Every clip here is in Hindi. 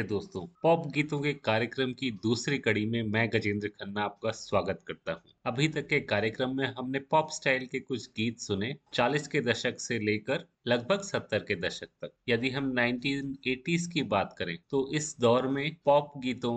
नमस्ते दोस्तों पॉप गीतों के कार्यक्रम की दूसरी कड़ी में मैं गजेंद्र खन्ना आपका स्वागत करता हूँ। अभी तक के कार्यक्रम में हमने पॉप स्टाइल के कुछ गीत सुने 40 के दशक से लेकर लगभग 70 के दशक तक। यदि हम 1980s की बात करें तो इस दौर में पॉप गीतों,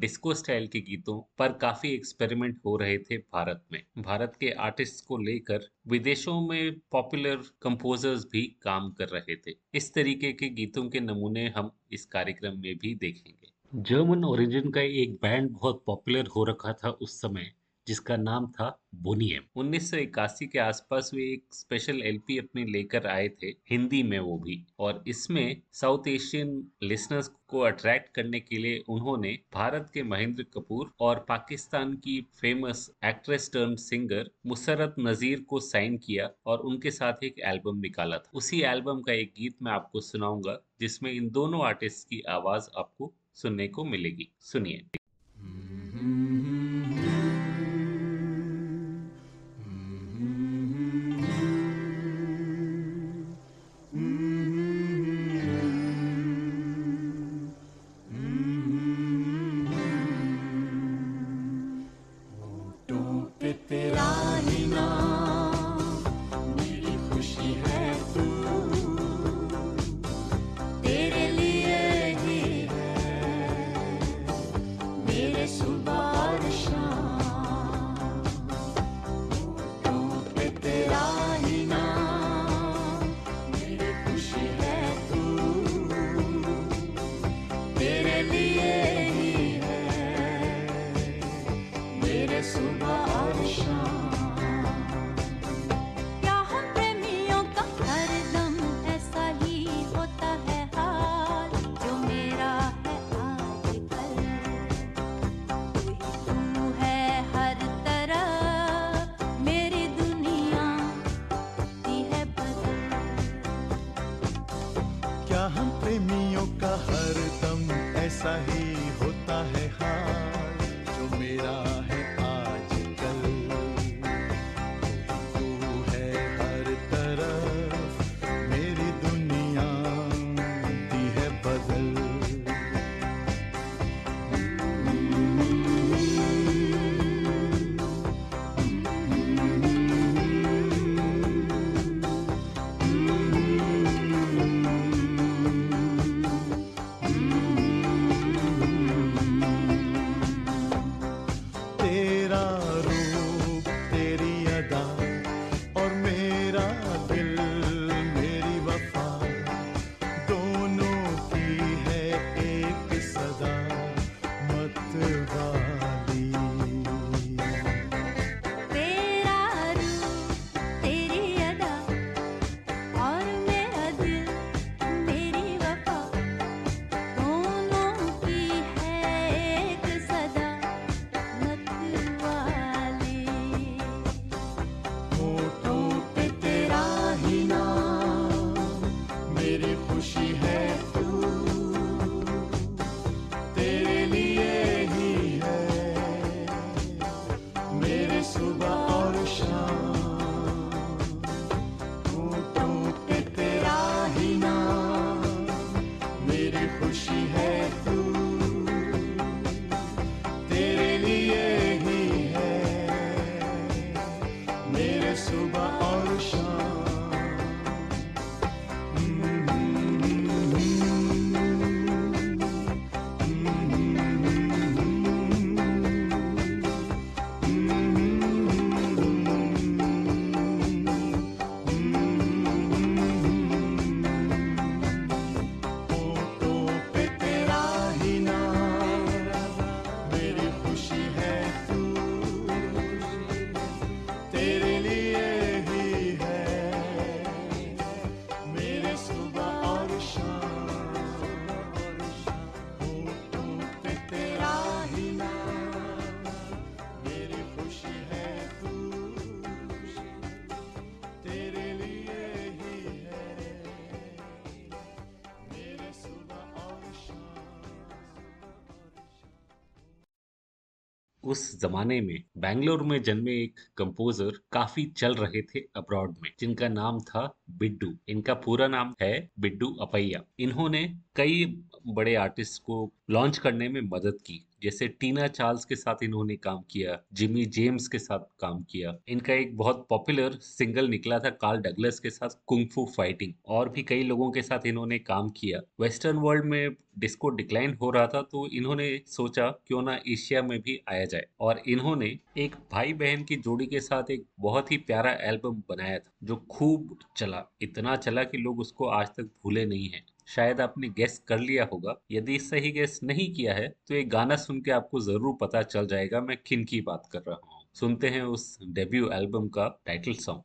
डिस्को स्टाइल के गीतों पर काफ़ी एक्सपेरिमेंट हो रहे थे भारत में। भारत के आर्टिस्ट को लेकर विदेशों में पॉपुलर कंपोजर्स भी काम कर रहे थे। इस तरीके के गीतों के नमूने हम इस कार्यक्रम में भी देखेंगे। जर्मन ओरिजिन का एक बैंड बहुत पॉपुलर हो रखा था उस समय। जिसका नाम था बोनियम। 1981 के आसपास वे एक स्पेशल एलपी अपनी लेकर आए थे हिंदी में वो भी। और इसमें साउथ एशियन लिसनर्स को अट्रैक्ट करने के लिए उन्होंने भारत के महेंद्र कपूर और पाकिस्तान की famous actress turned singer Musarrat Nazir को साइन किया और उनके साथ एक एल्बम निकाला था। उसी एल्बम का एक गीत मैं आपको सुनाऊँगा जिसमें इन दोनों आर्टिस्ट की आवाज़ आपको सुनने को मिलेगी। सुनिए। तेरे उस जमाने में बैंगलोर में जन्मे एक कंपोजर काफ़ी चल रहे थे अब्रॉड में, जिनका नाम था बिड्डू। इनका पूरा नाम है बिड्डू अपैया। इन्होंने कई बड़े आर्टिस्ट को लॉन्च करने में मदद की। जैसे टीना चार्ल्स के साथ इन्होंने काम किया, जिमी जेम्स के साथ काम किया। इनका एक बहुत पॉपुलर सिंगल निकला था कार्ल डगलस के साथ कुंगफू फाइटिंग और भी कई लोगों के साथ इन्होंने काम किया। वेस्टर्न वर्ल्ड में डिस्को डिक्लाइन हो रहा था तो इन्होंने सोचा, क्यों ना एशिया में भी आया जाए। और इन्होंने एक भाई बहन की जोड़ी के साथ एक बहुत ही प्यारा एल्बम बनाया था, जो खूब चला। इतना चला कि लोग उसको आज तक भूले नहीं है। शायद आपने गेस कर लिया होगा। यदि सही गेस नहीं किया है तो ये गाना सुन के आपको ज़रूर पता चल जाएगा, मैं किन की बात कर रहा हूँ। सुनते हैं उस डेब्यू एल्बम का टाइटल सॉन्ग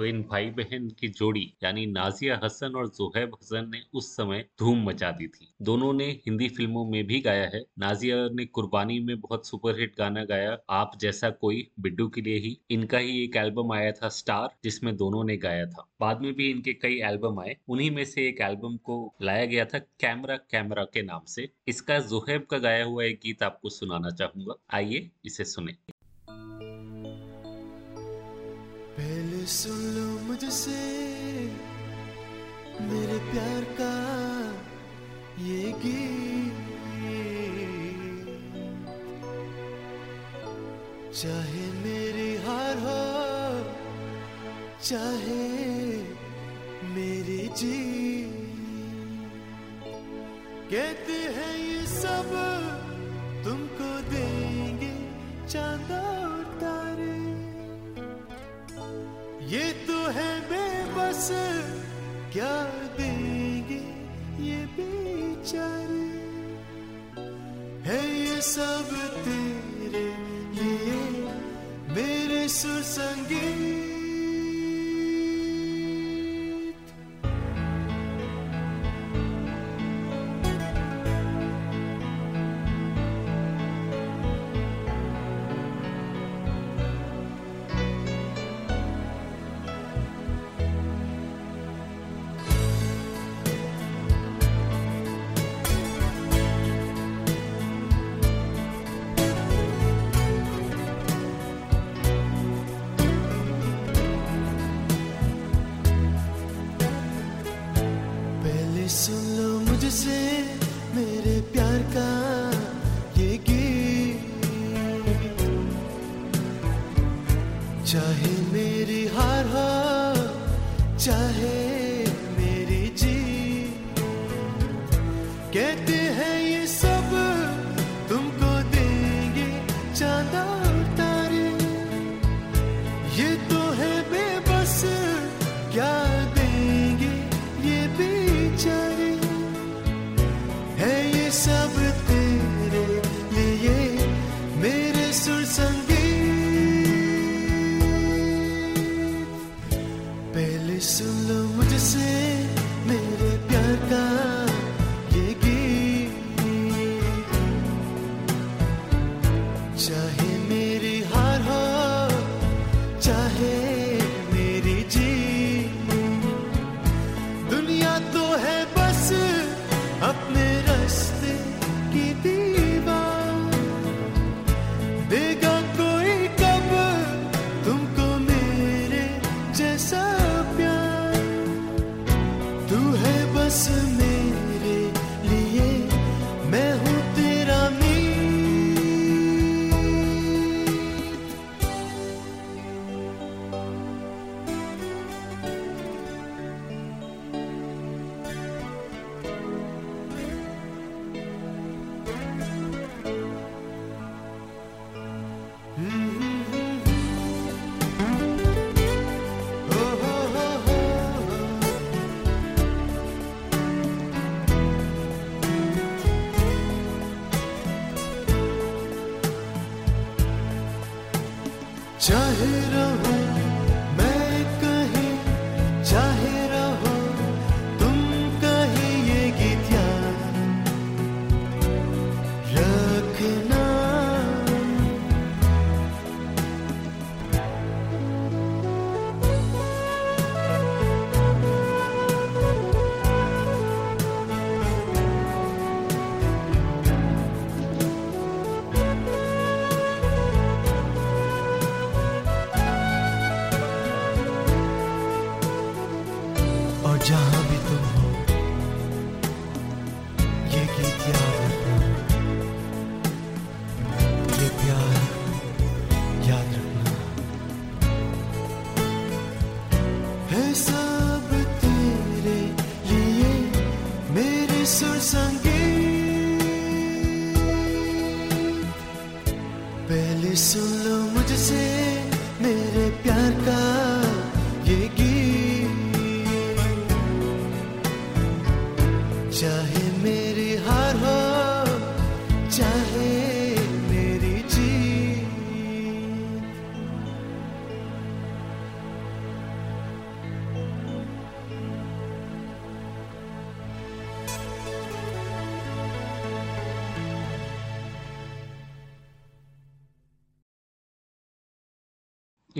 तो इन भाई बहन की जोड़ी, यानी नाजिया हसन और जोहेब हसन ने उस समय धूम मचा दी थी। दोनों ने हिंदी फ़िल्मों में भी गाया है। नाजिया ने कुर्बानी में बहुत सुपरहिट गाना गाया। आप जैसा कोई, बिड्डू के लिए ही। इनका ही एक एल्बम आया था, स्टार, जिसमें दोनों ने गाया था। बाद में भी इनके कई एल्बम आए। उन्हीं में से एक एल्बम को लाया गया था, कैमरा कैमरा के नाम से। इसका जोहेब का गाया हुआ एक गीत आपको सुनाना चाहूँगा। आइए, इसे सुने। पहले सुन लो मुझसे। मेरे प्यार का ये गीत। चाहे मेरी हार हो, चाहे मेरी जी कहते हैं ये सब तुमको देंगे चांदा। ये तो है बेबस, क्या देंगे ये बेचारे? है ये सब तेरे लिए मेरे सुर soon.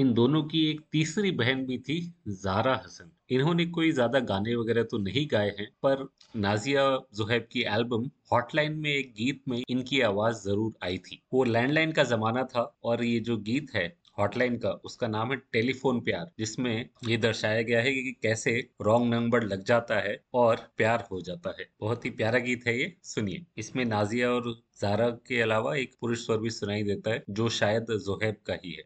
इन दोनों की एक तीसरी बहन भी थी जारा हसन। इन्होंने कोई ज़्यादा गाने वगैरह तो नहीं गाए हैं, पर नाजिया जुहैब की एल्बम हॉटलाइन में एक गीत में इनकी आवाज़ ज़रूर आई थी। वो लैंडलाइन का जमाना था और ये जो गीत है हॉटलाइन का, उसका नाम है टेलीफोन प्यार, जिसमें ये दर्शाया गया है कि कैसे रॉन्ग नंबर लग जाता है और प्यार हो जाता है। बहुत ही प्यारा गीत है ये, सुनिए। इसमें नाजिया और जारा के अलावा एक पुरुष स्वर भी सुनाई देता है, जो शायद जोहेब का ही है।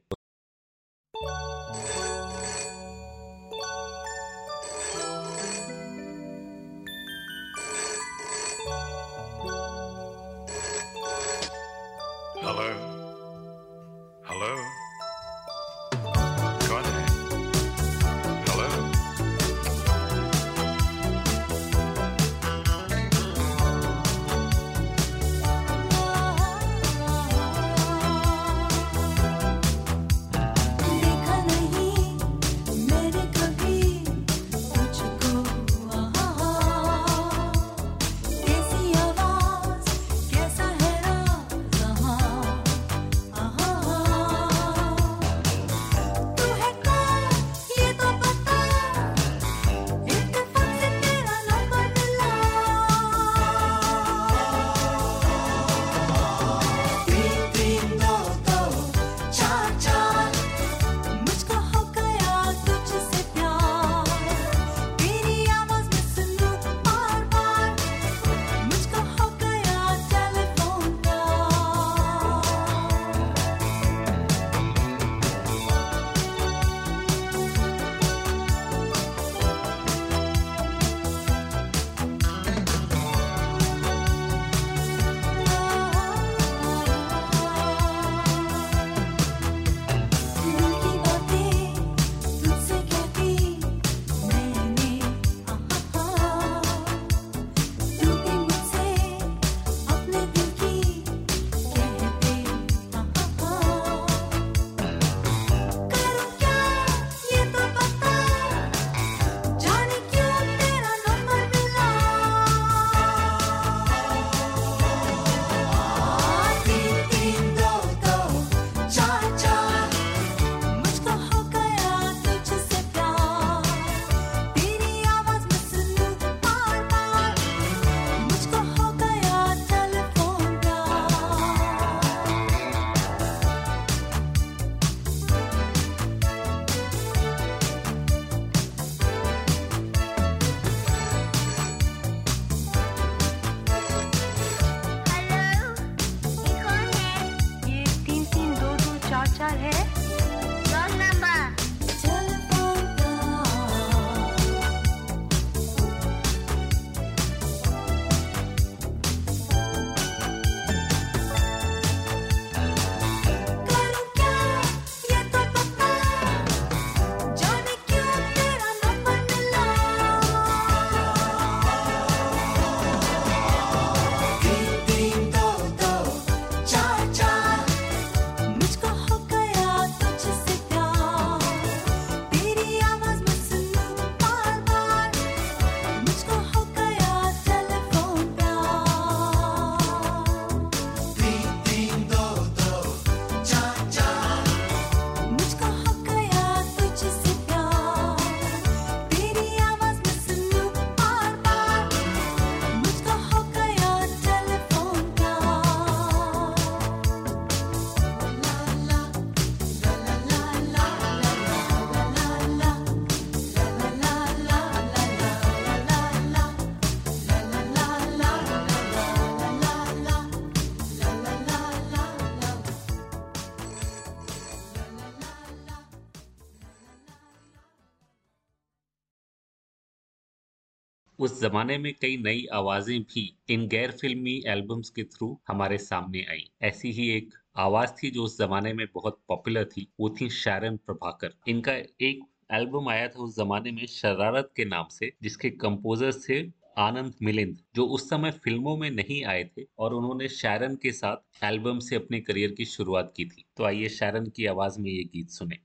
उस जमाने में कई नई आवाज़ें भी इन गैर फिल्मी एल्बम्स के थ्रू हमारे सामने आई। ऐसी ही एक आवाज़ थी जो उस जमाने में बहुत पॉपुलर थी, वो थी शारन प्रभाकर। इनका एक एल्बम आया था उस जमाने में शरारत के नाम से, जिसके कंपोजर्स थे आनंद मिलिंद, जो उस समय फ़िल्मों में नहीं आए थे और उन्होंने शारन के साथ एल्बम से अपने करियर की शुरुआत की थी। तो आइए शारन की आवाज़ में ये गीत सुने।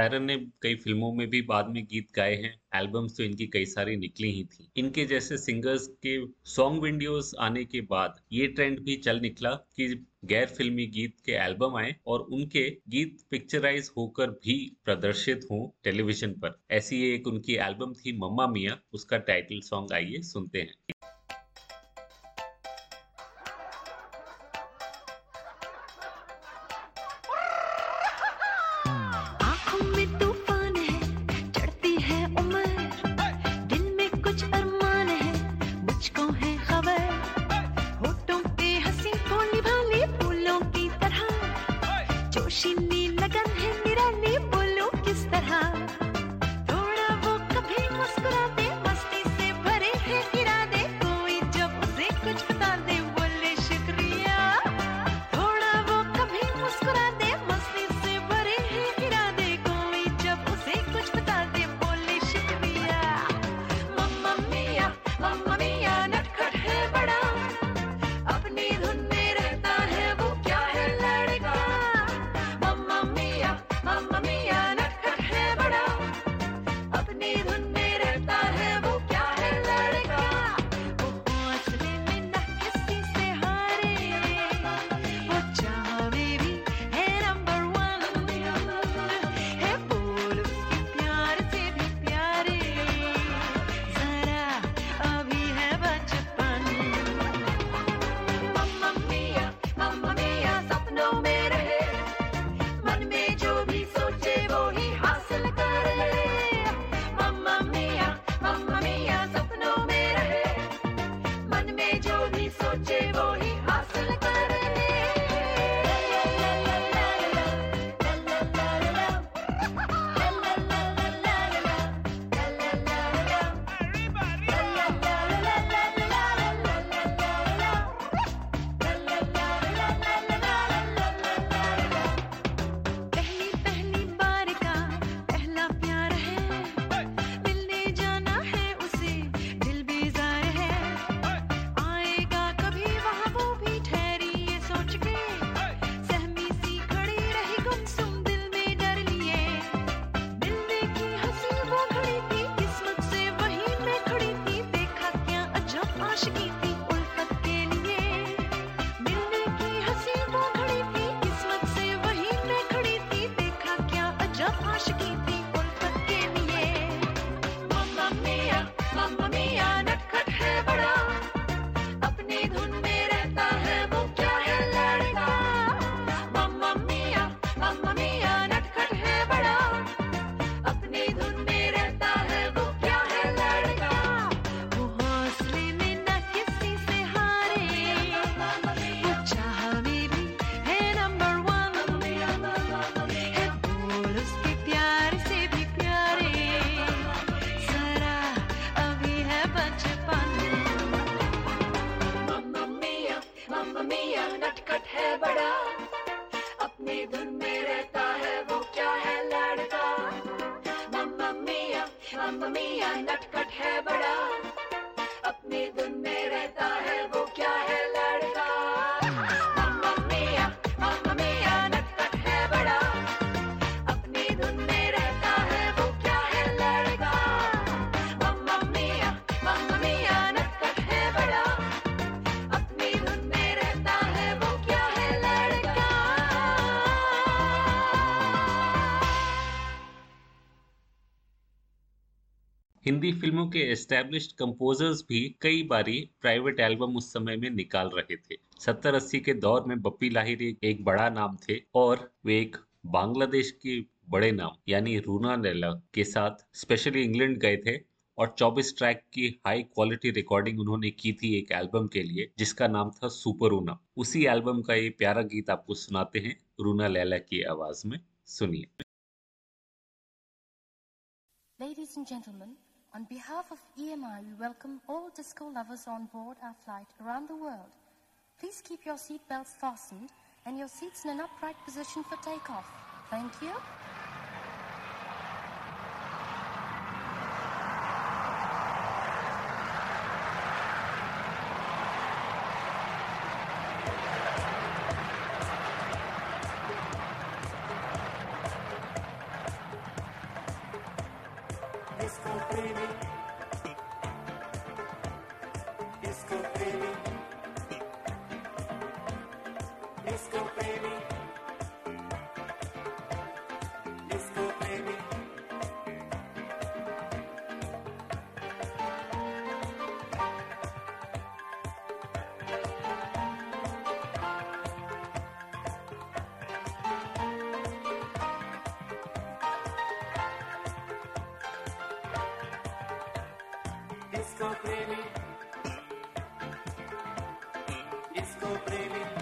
शायरन ने कई फ़िल्मों में भी बाद में गीत गाए हैं। एल्बम्स तो इनकी कई सारी निकली ही थी। इनके जैसे सिंगर्स के सॉन्ग वीडियोस आने के बाद ये ट्रेंड भी चल निकला कि गैर फिल्मी गीत के एल्बम आए और उनके गीत पिक्चराइज होकर भी प्रदर्शित हों टेलीविज़न पर। ऐसी एक उनकी एल्बम थी, मम्मा मिया, उसका टाइटल सॉन्ग आइए सुनते हैं। Jump in. हिंदी फ़िल्मों के एस्टेब्लिश्ड कंपोजर्स भी कई बारी प्राइवेट एल्बम उस समय में निकाल रहे थे। सत्तर अस्सी के दौर में बप्पी लाहिरी एक बड़ा नाम थे और वे एक बांग्लादेश के बड़े नाम यानी रूना नेला के साथ स्पेशली इंग्लैंड गए थे और 24 ट्रैक की हाई क्वालिटी रिकॉर्डिंग उन्होंने की थी एक एल्बम के लिए जिसका नाम था सुपर रूना उसी एल्बम का ये प्यारा गीत आपको सुनाते हैं रूना लैला की आवाज़ में। सुनिए। Ladies and gentlemen, On behalf of EMI, we welcome all disco lovers on board our flight around the world. Please keep your seatbelts fastened and your seats in an upright position for takeoff. Thank you. Disco Baby Disco Baby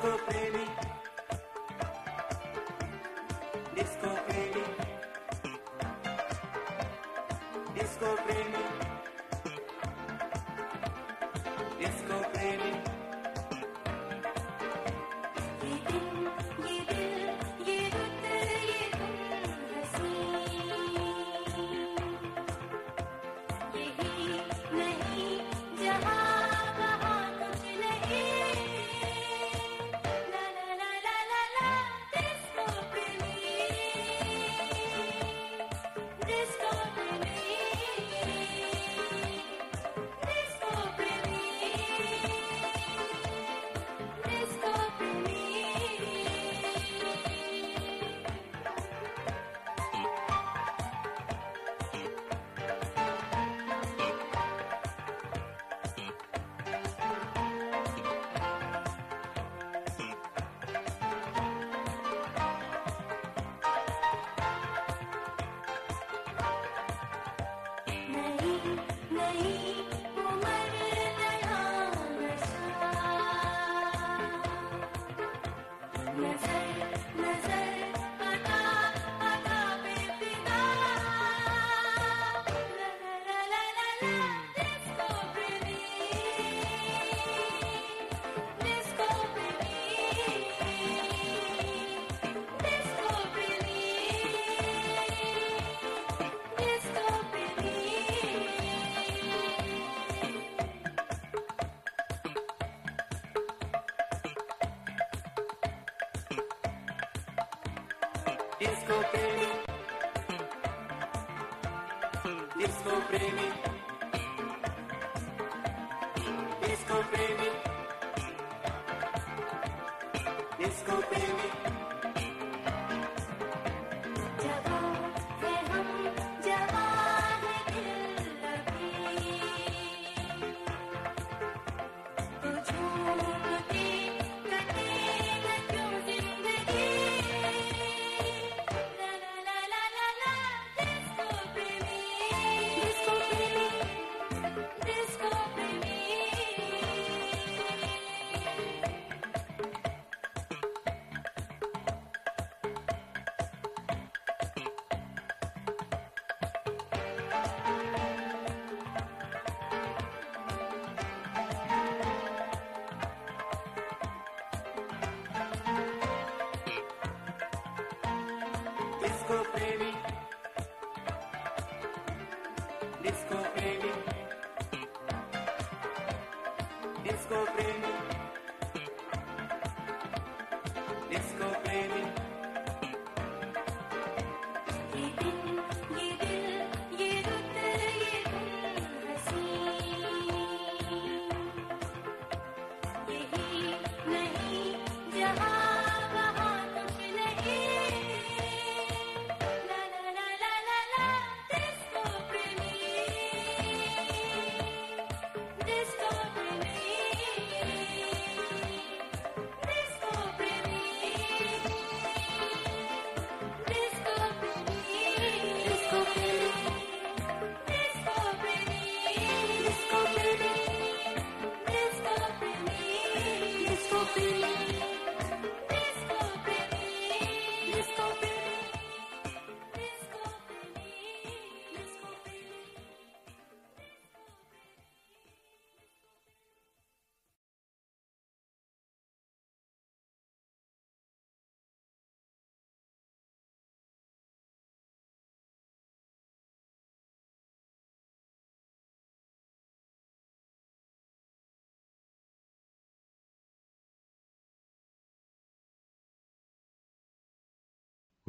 disco baby. Disco baby. Disco baby. नहीं Disco Premi hmm. hmm. Disco Premi disco baby disco baby disco baby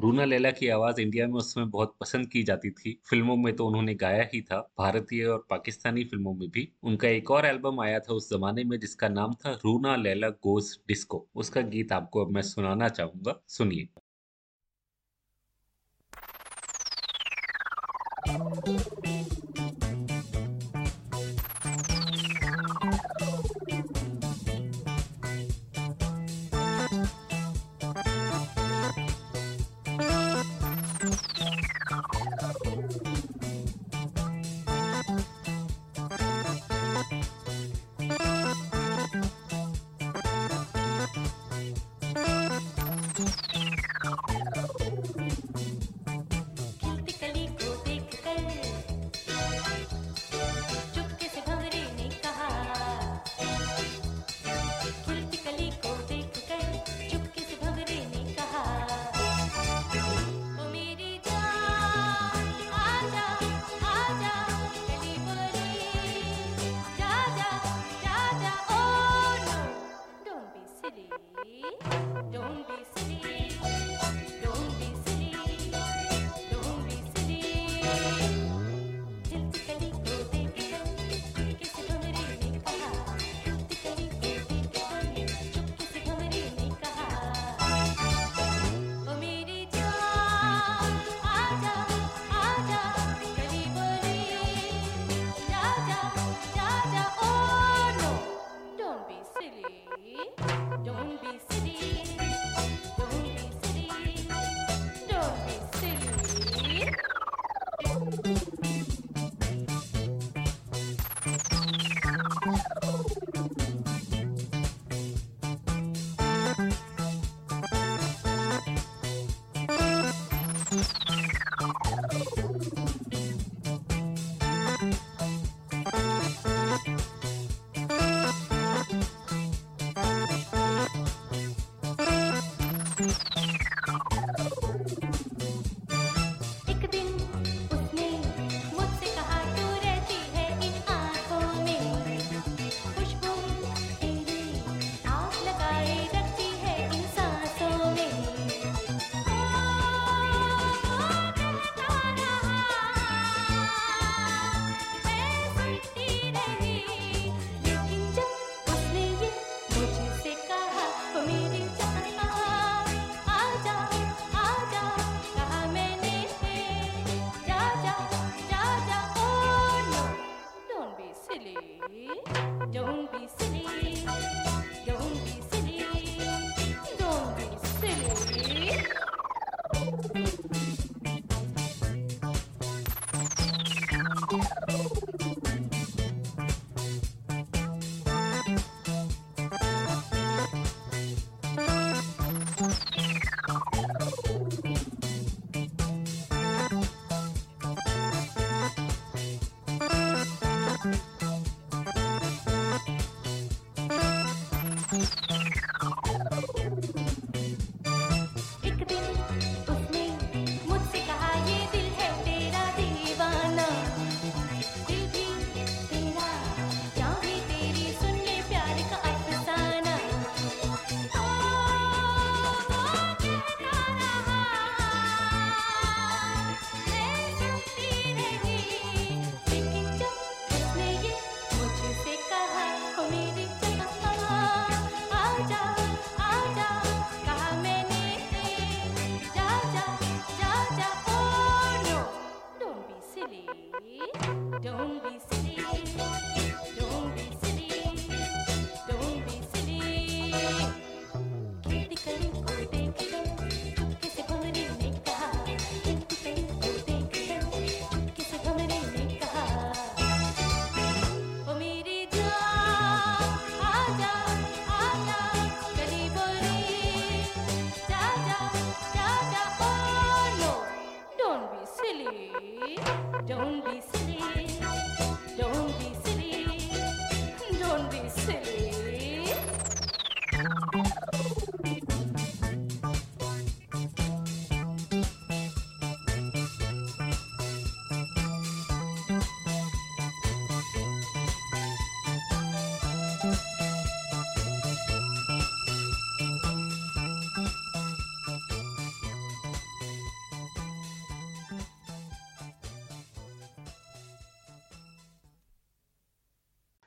Runa Laila की आवाज़ इंडिया में उस समय बहुत पसंद की जाती थी। फ़िल्मों में तो उन्होंने गाया ही था। भारतीय और पाकिस्तानी फ़िल्मों में भी। उनका एक और एल्बम आया था उस जमाने में जिसका नाम था रूना लैला गोज डिस्को। उसका गीत आपको अब मैं सुनाना चाहूँगा। सुनिए।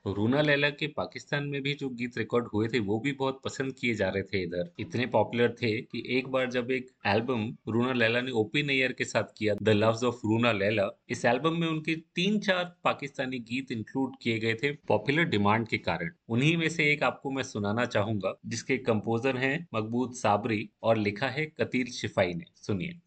रूना लैला के पाकिस्तान में भी जो गीत रिकॉर्ड हुए थे, वो भी बहुत पसंद किए जा रहे थे इधर। इतने पॉपुलर थे कि एक बार जब एक एल्बम रूना लैला ने ओपी नैयर के साथ किया the loves of Runa Laila इस एल्बम में उनके तीन चार पाकिस्तानी गीत इंक्लूड किए गए थे पॉपुलर डिमांड के कारण। उन्हीं में से एक आपको मैं सुनाना चाहूँगा, जिसके कंपोजर है मकबूत साबरी और लिखा है कतील शिफाई ने। सुनिए।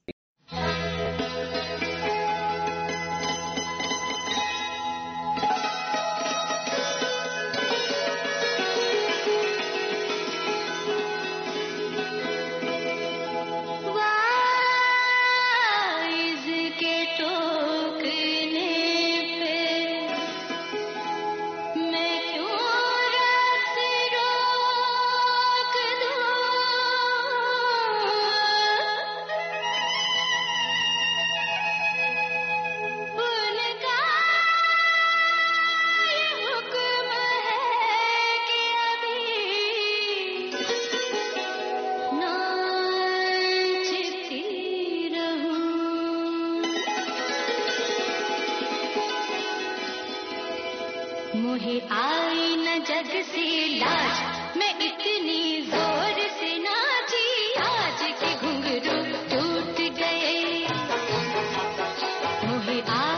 मोहे आई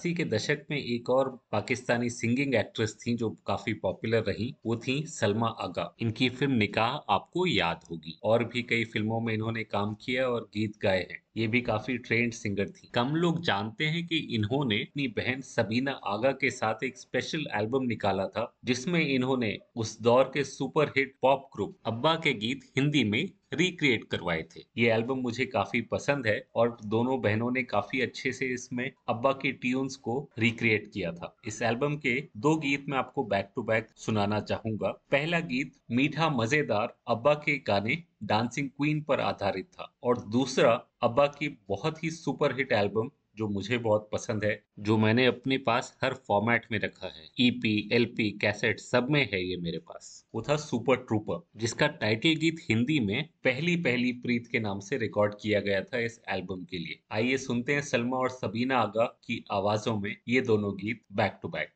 अस्सी के दशक में एक और पाकिस्तानी सिंगिंग एक्ट्रेस थी जो काफ़ी पॉपुलर रही, वो थी सलमा आगा। इनकी फ़िल्म निकाह आपको याद होगी। और भी कई फ़िल्मों में इन्होंने काम किया और गीत गाए हैं। ये भी काफ़ी ट्रेंड सिंगर थी। कम लोग जानते हैं कि इन्होंने अपनी बहन सबीना आगा के साथ एक स्पेशल एल्बम निकाला था, जिसमें इन्होंने उस दौर के सुपर हिट पॉप ग्रुप अब्बा के गीत हिंदी में रिक्रिएट करवाए थे। ये एल्बम मुझे काफ़ी पसंद है और दोनों बहनों ने काफ़ी अच्छे से इसमें अब्बा के ट्यून्स को रिक्रिएट किया था। इस एल्बम के दो गीत मैं आपको बैक टू बैक सुनाना चाहूँगा। पहला गीत, मीठा मज़ेदार, अब्बा के गाने डांसिंग क्वीन पर आधारित था और दूसरा अब्बा की बहुत ही सुपरहिट एल्बम जो मुझे बहुत पसंद है, जो मैंने अपने पास हर फॉर्मेट में रखा है। ईपी एलपी कैसेट सब में है ये मेरे पास। वो था सुपर ट्रूपर जिसका टाइटल गीत हिंदी में पहली पहली प्रीत के नाम से रिकॉर्ड किया गया था इस एल्बम के लिए। आइए सुनते हैं सलमा और सबीना आगा की आवाजों में ये दोनों गीत बैक टू बैक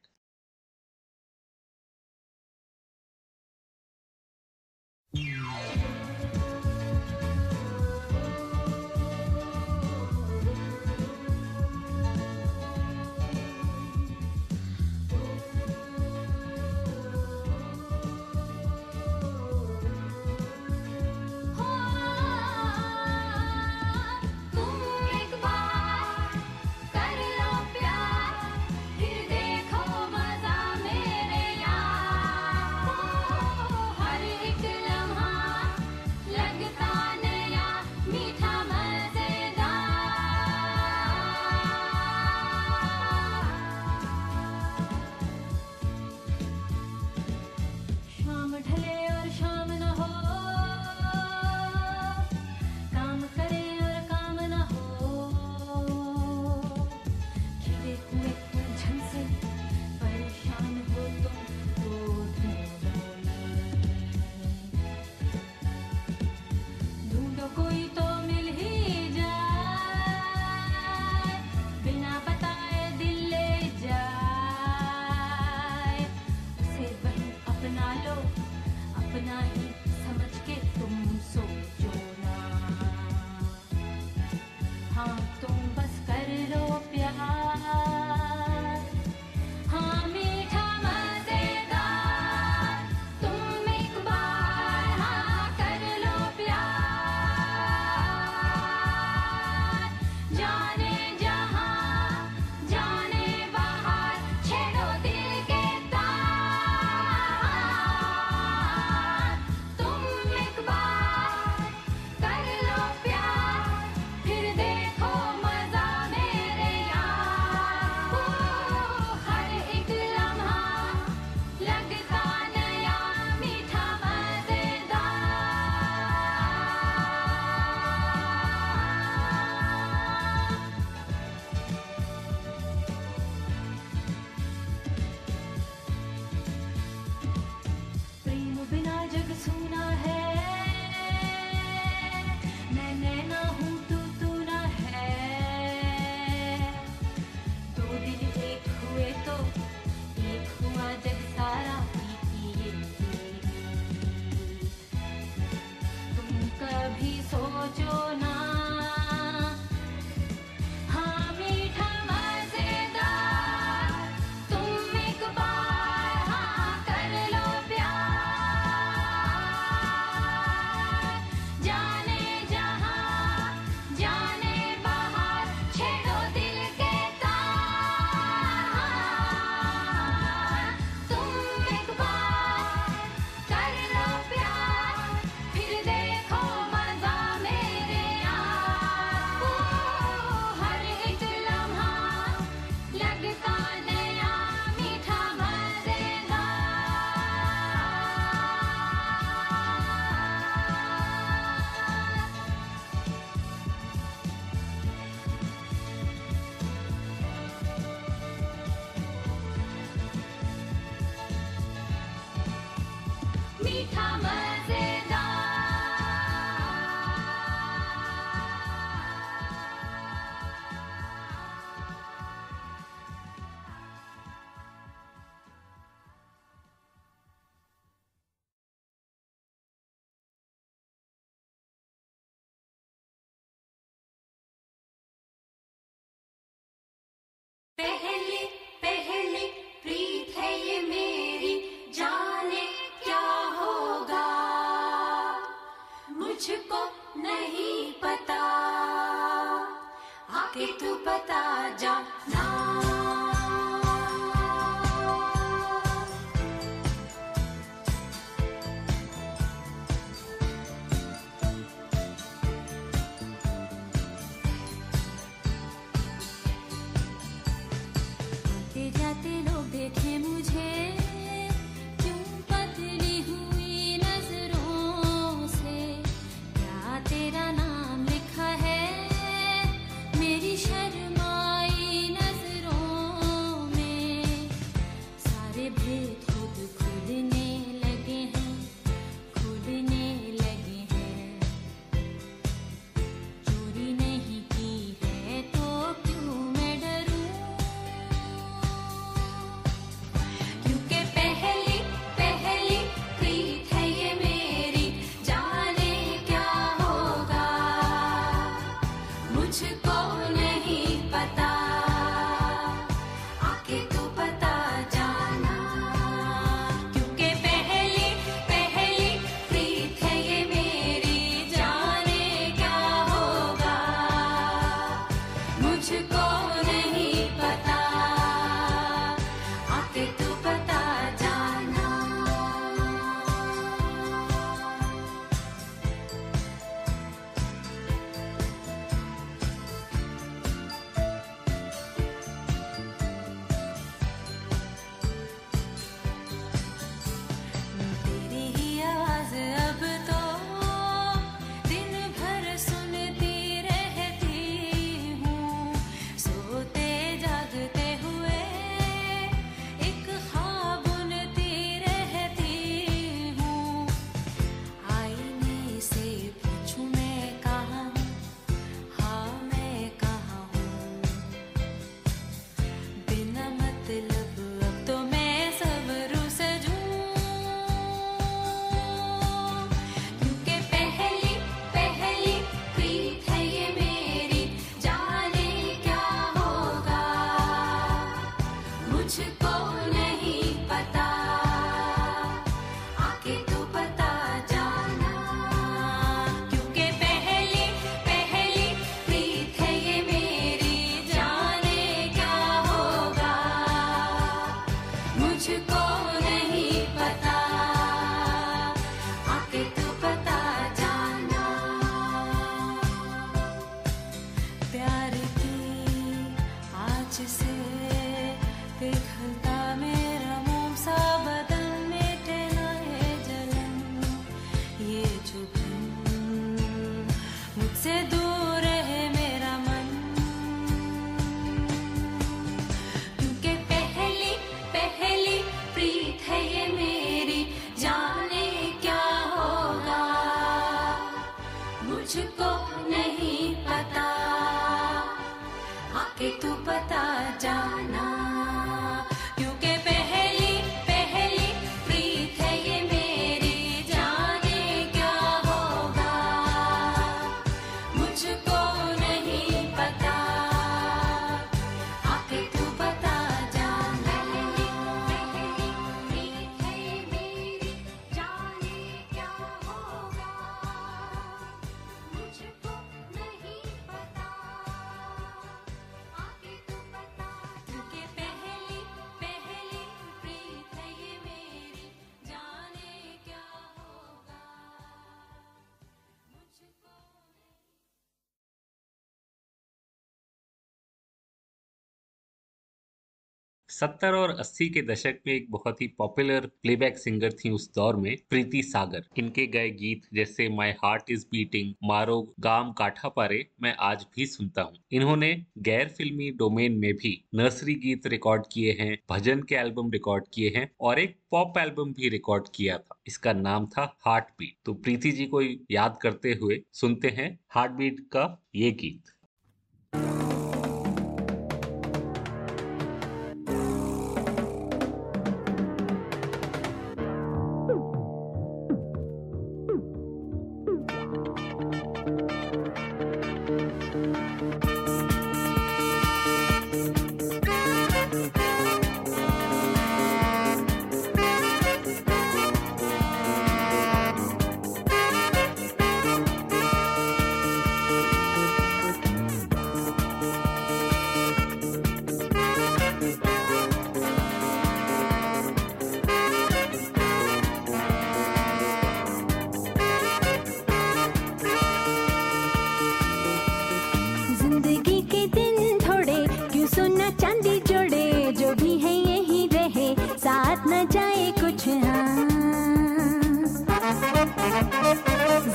सत्तर और अस्सी के दशक में एक बहुत ही पॉपुलर प्लेबैक सिंगर थी उस दौर में, प्रीति सागर। इनके गए गीत जैसे माई हार्ट इज़ बीटिंग मारो गाम काठा पारे, मैं आज भी सुनता हूँ। इन्होंने गैर फिल्मी डोमेन में भी नर्सरी गीत रिकॉर्ड किए हैं, भजन के एल्बम रिकॉर्ड किए हैं और एक पॉप एल्बम भी रिकॉर्ड किया था। इसका नाम था हार्ट बीट तो प्रीति जी को याद करते हुए सुनते हैं हार्ट बीट का ये गीत।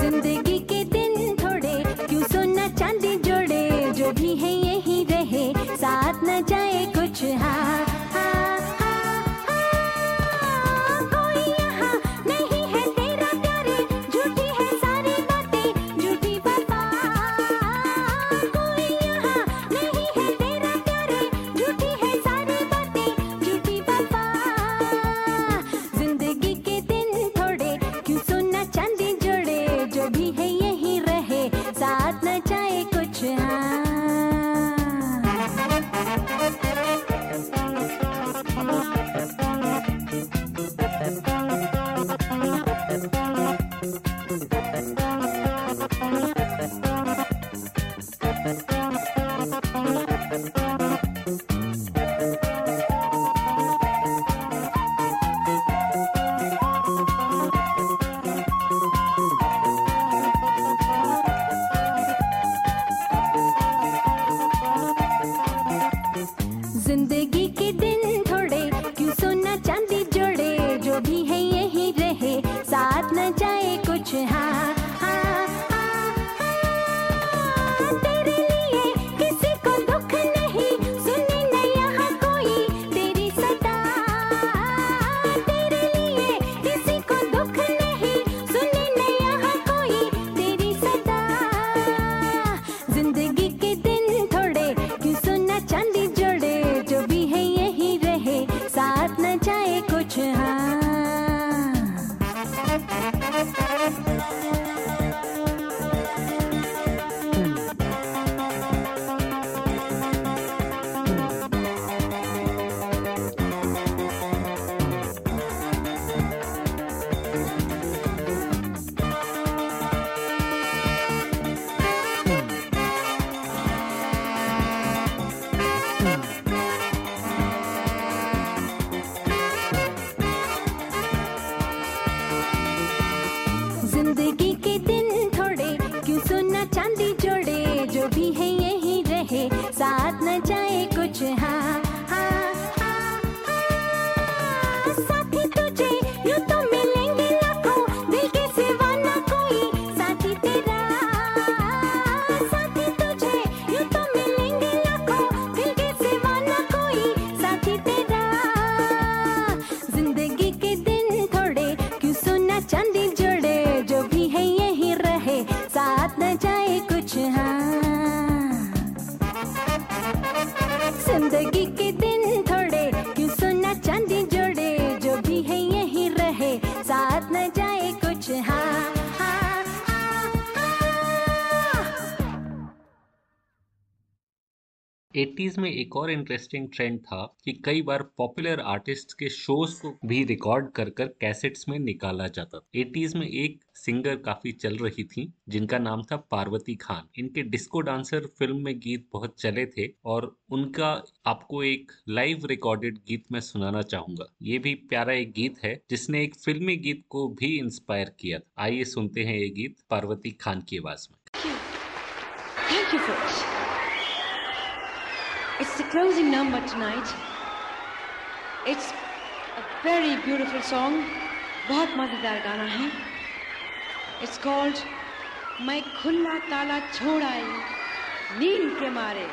जिंदगी एटीज में एक और इंटरेस्टिंग ट्रेंड था कि कई बार पॉपुलर आर्टिस्ट के शोज़ को भी रिकॉर्ड कर कर कैसेट्स में निकाला जाता था। एटीज में एक सिंगर काफ़ी चल रही थी, जिनका नाम था पार्वती खान। इनके डिस्को डांसर फ़िल्म में गीत बहुत चले थे और उनका आपको एक लाइव रिकॉर्डेड गीत मैं सुनाना चाहूँगा। ये भी प्यारा एक गीत है, जिसने एक फिल्मी गीत को भी इंस्पायर किया आइए सुनते हैं ये गीत पार्वती खान की आवाज़ में। Thank you. Thank you It's the closing number tonight. It's a very beautiful song. बहुत मज़ेदार गाना है इट्स कॉल्ड मैं खुला ताला छोड़ आई नींद के मारे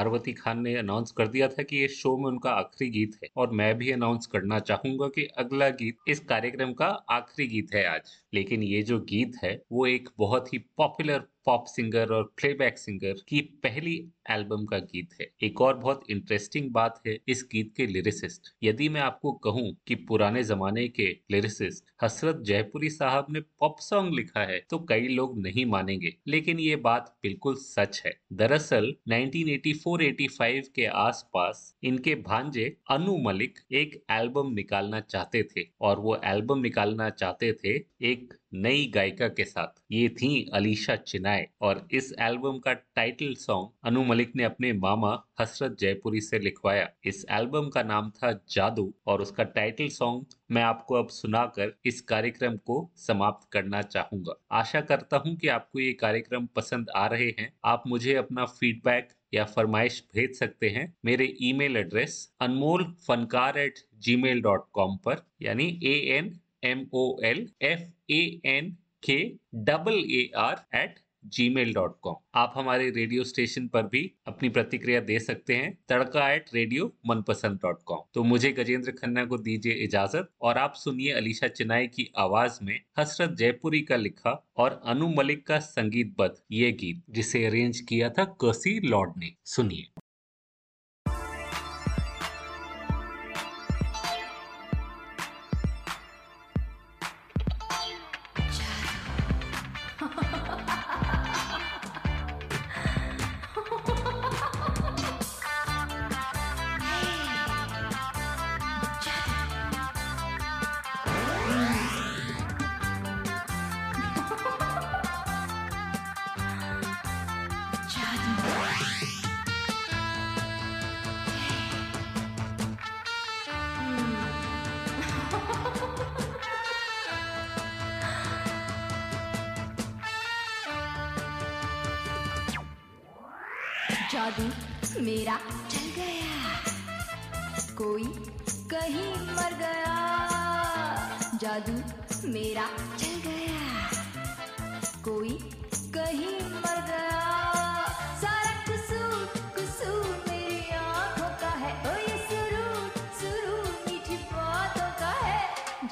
पार्वती खान ने अनाउंस कर दिया था कि ये शो में उनका आखिरी गीत है। और मैं भी अनाउंस करना चाहूँगा कि अगला गीत इस कार्यक्रम का आखिरी गीत है आज। लेकिन ये जो गीत है, वो एक बहुत ही पॉपुलर पॉप सिंगर और प्लेबैक सिंगर की पहली एल्बम का गीत है। एक और बहुत इंटरेस्टिंग बात है इस गीत के लिरिसिस्ट यदि मैं आपको कहूँ कि पुराने जमाने के लिरिसिस्ट हसरत जयपुरी साहब ने पॉप सॉन्ग लिखा है तो कई लोग नहीं मानेंगे। लेकिन ये बात बिल्कुल सच है। दरअसल 1984-85 के आसपास इनके भांजे अनु मलिक एक एल्बम निकालना चाहते थे और वो एल्बम निकालना चाहते थे एक नई गायिका के साथ। ये थी अलीशा चिनाय और इस एल्बम का टाइटल सॉन्ग अनु मलिक ने अपने मामा हसरत जयपुरी से लिखवाया। इस एल्बम का नाम था जादू और उसका टाइटल सॉन्ग मैं आपको अब सुनाकर इस कार्यक्रम को समाप्त करना चाहूँगा। आशा करता हूँ कि आपको ये कार्यक्रम पसंद आ रहे हैं। आप मुझे अपना फीडबैक या फरमाइश भेज सकते हैं। मेरे email address Anmol Fankaar at G mail dot com पर, यानी A N M O L F A N K double A R at G mail dot com आप हमारे रेडियो स्टेशन पर भी अपनी प्रतिक्रिया दे सकते हैं, Tadka at radio Manpasand dot com तो मुझे गजेंद्र खन्ना को दीजिए इजाज़त और आप सुनिए अलीशा चिनाई की आवाज़ में हसरत जयपुरी का लिखा और अनु मलिक का संगीतबद्ध ये गीत जिसे अरेंज किया था कसी लॉर्ड ने. सुनिए।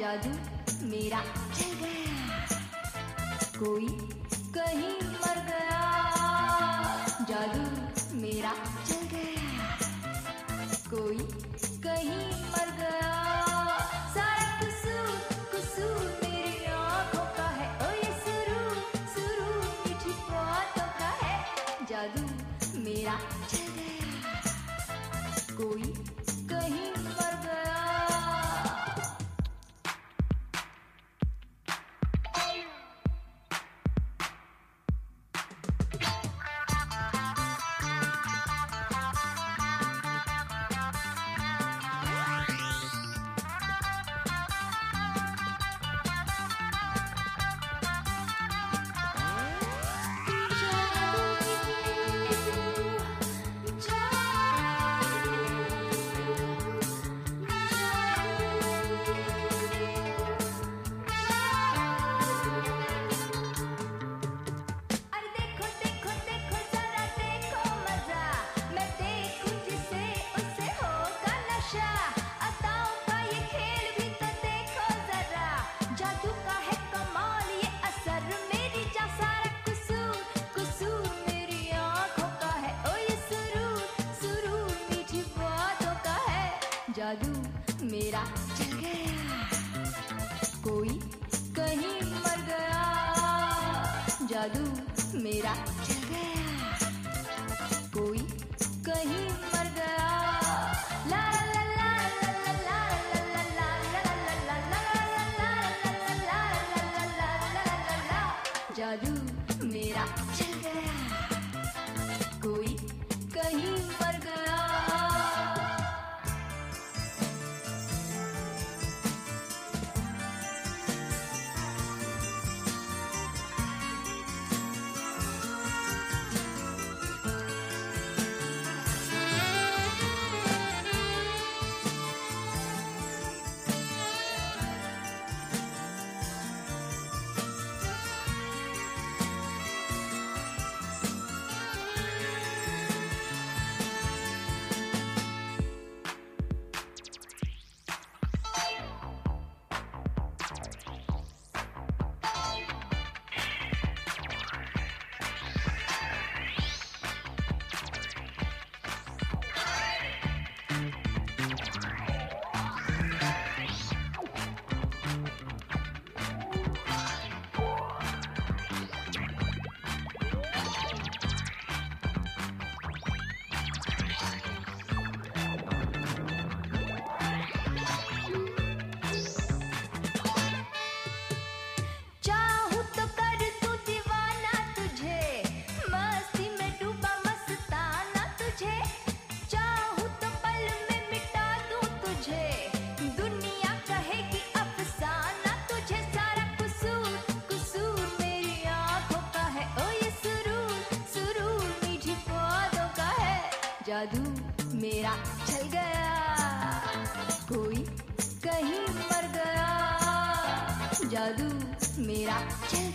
जादू मेरा चल गया कोई कहीं जादू मेरा चल गया। कोई कहीं मर गया। जादू मेरा चल